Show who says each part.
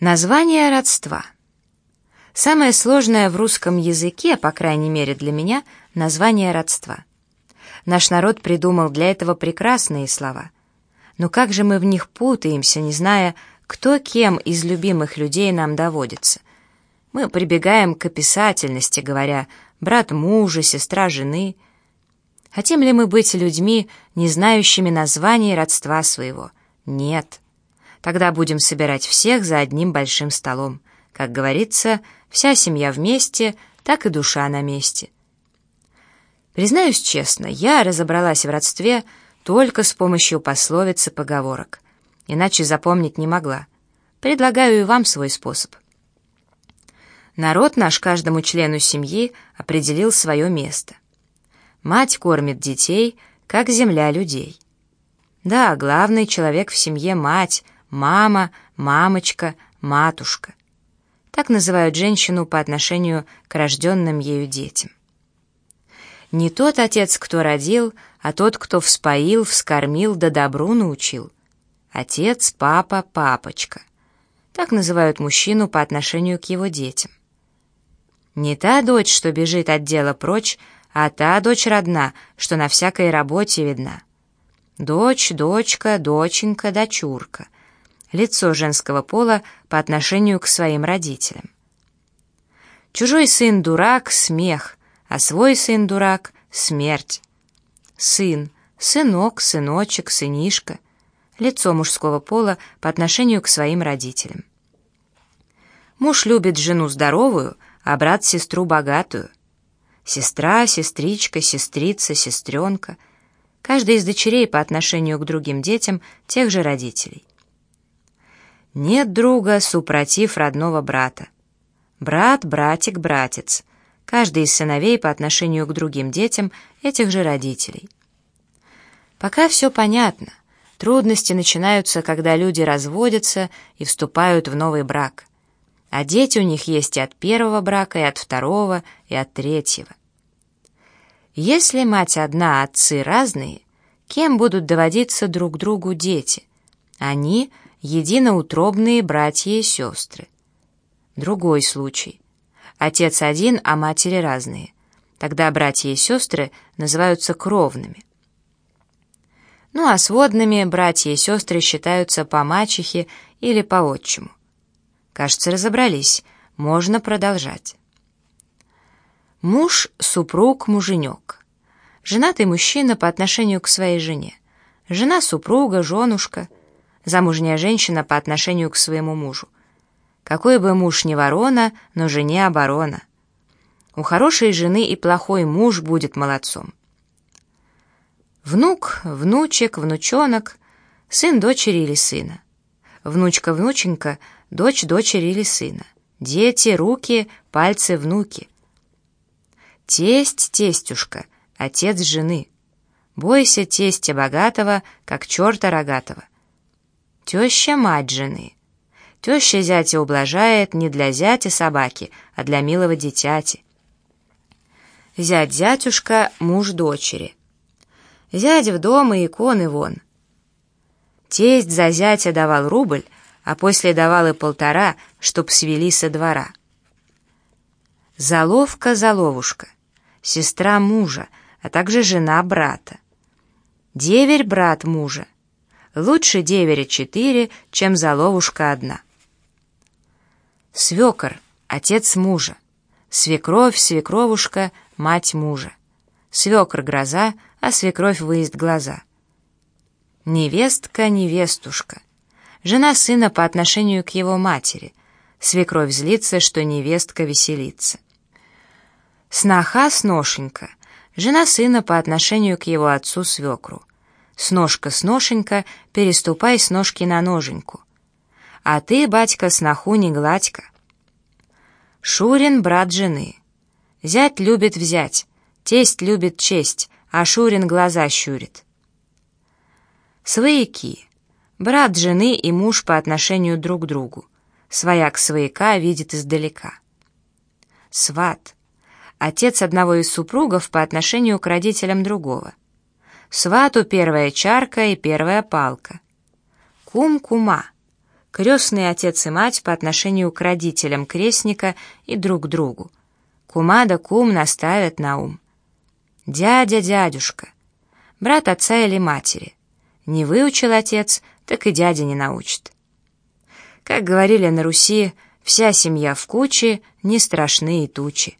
Speaker 1: Название родства. Самое сложное в русском языке, по крайней мере для меня, название родства. Наш народ придумал для этого прекрасные слова. Но как же мы в них путаемся, не зная, кто кем из любимых людей нам доводится. Мы прибегаем к описательности, говоря «брат мужа», «сестра жены». Хотим ли мы быть людьми, не знающими названий родства своего? Нет. Тогда будем собирать всех за одним большим столом. Как говорится, вся семья вместе, так и душа на месте. Признаюсь честно, я разобралась в родстве только с помощью пословиц и поговорок. Иначе запомнить не могла. Предлагаю и вам свой способ. Народ наш каждому члену семьи определил свое место. Мать кормит детей, как земля людей. Да, главный человек в семье — мать — мама, мамочка, матушка. Так называют женщину по отношению к рожденным ею детям. Не тот отец, кто родил, а тот, кто вспоил, вскормил, да добру научил. Отец, папа, папочка. Так называют мужчину по отношению к его детям. Не та дочь, что бежит от дела прочь, а та дочь родна, что на всякой работе видна. Дочь, дочка, доченька, дочурка лицо женского пола по отношению к своим родителям. Чужой сын дурак — смех, а свой сын дурак — смерть. Сын, сынок, сыночек, сынишка — лицо мужского пола по отношению к своим родителям. Муж любит жену здоровую, а брат — сестру богатую. Сестра, сестричка, сестрица, сестренка — каждая из дочерей по отношению к другим детям тех же родителей. Нет друга, супротив родного брата. Брат, братик, братец. Каждый из сыновей по отношению к другим детям этих же родителей. Пока все понятно. Трудности начинаются, когда люди разводятся и вступают в новый брак. А дети у них есть и от первого брака, и от второго, и от третьего. Если мать одна, а отцы разные, кем будут доводиться друг другу дети? Они — единоутробные братья и сестры. Другой случай. Отец один, а матери разные. Тогда братья и сестры называются кровными. Ну а сводными братья и сестры считаются по мачехе или по отчиму. Кажется, разобрались. Можно продолжать. Муж, супруг, муженек. Женатый мужчина по отношению к своей жене. Жена, супруга, женушка замужняя женщина по отношению к своему мужу. Какой бы муж ни ворона, но жене оборона. У хорошей жены и плохой муж будет молодцом. Внук, внучек, внучонок, сын дочери или сына. Внучка, внученька, дочь дочери или сына. Дети, руки, пальцы, внуки. Тесть, тестюшка, отец жены. Бойся тестя богатого, как черта рогатого. Теща — мать жены. Теща зятя ублажает не для зятя собаки, а для милого дитяти. Зять-зятюшка — муж дочери. Зять в дом и иконы вон. Тесть за зятя давал рубль, а после давал и полтора, чтоб свели со двора. Заловка-заловушка, сестра мужа, а также жена брата. Деверь — брат мужа. Лучше деверя четыре, чем заловушка одна. Свекор, отец мужа. Свекровь, свекровушка, мать мужа. Свекр гроза, а свекровь выезд глаза. Невестка, невестушка. Жена сына по отношению к его матери. Свекровь злится, что невестка веселится. Сноха, сношенька. Жена сына по отношению к его отцу свекру. Сножка-сношенька, переступай с ножки на ноженьку. А ты, батька, сноху не гладька. Шурин — брат жены. Зять любит взять, тесть любит честь, а Шурин глаза щурит. Свояки. Брат жены и муж по отношению друг к другу. Свояк свояка видит издалека. Сват. Отец одного из супругов по отношению к родителям другого. Свату первая чарка и первая палка. Кум-кума. крестный отец и мать по отношению к родителям крестника и друг другу. Кума да кум наставят на ум. Дядя, дядюшка, брат отца или матери. Не выучил отец, так и дядя не научит. Как говорили на Руси, вся семья в куче, не страшны и тучи.